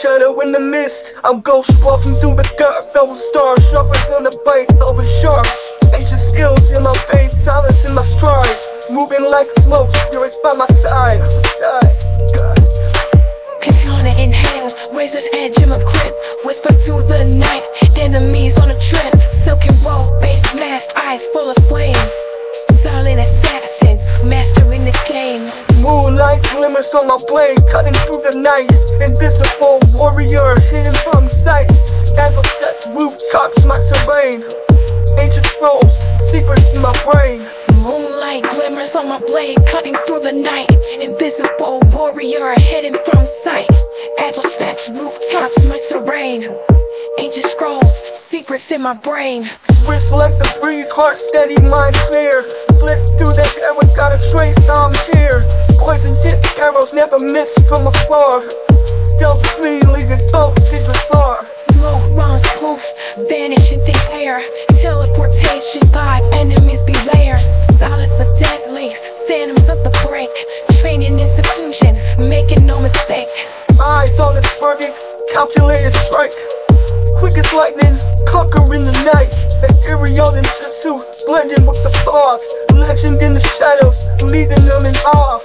shadow in the mist. I'm ghost walking through the dark, double star, sharper than the bite of a shark. Ancient skills in my faith, silence in my stride. Moving like smoke, spirits by my side. God, God. Katana in hand, razor's edge in my grip. Whisper through the night, enemies on a trip. Silken robe, face masked, eyes full of flame. Silent assassins, mastering the game. On my blade, cutting through the night. Invisible warrior, hidden from sight. Sets rooftops, my terrain. Ancient scrolls, secrets in my brain. Moonlight glimmers on my blade, cutting through the night. Invisible warrior, hidden from sight. Agile steps, rooftops, my terrain. Ancient scrolls, secrets in my brain. Wrist like the breeze, heart steady, mind clear. Flip through the arrows, got a trace, I'm never miss from afar. Clean, leaving thoughts to the far. Smoke runs poofs, vanish in the air. Teleportation, God, enemies beware. Solid for deadly, phantoms of the break. Training in seclusion, making no mistake. Eyes on its verdict, calculated strike. Quick as lightning, conquering the night. Ethereal in pursuit, blending with the thoughts. Legend in the shadows, leading them in awe.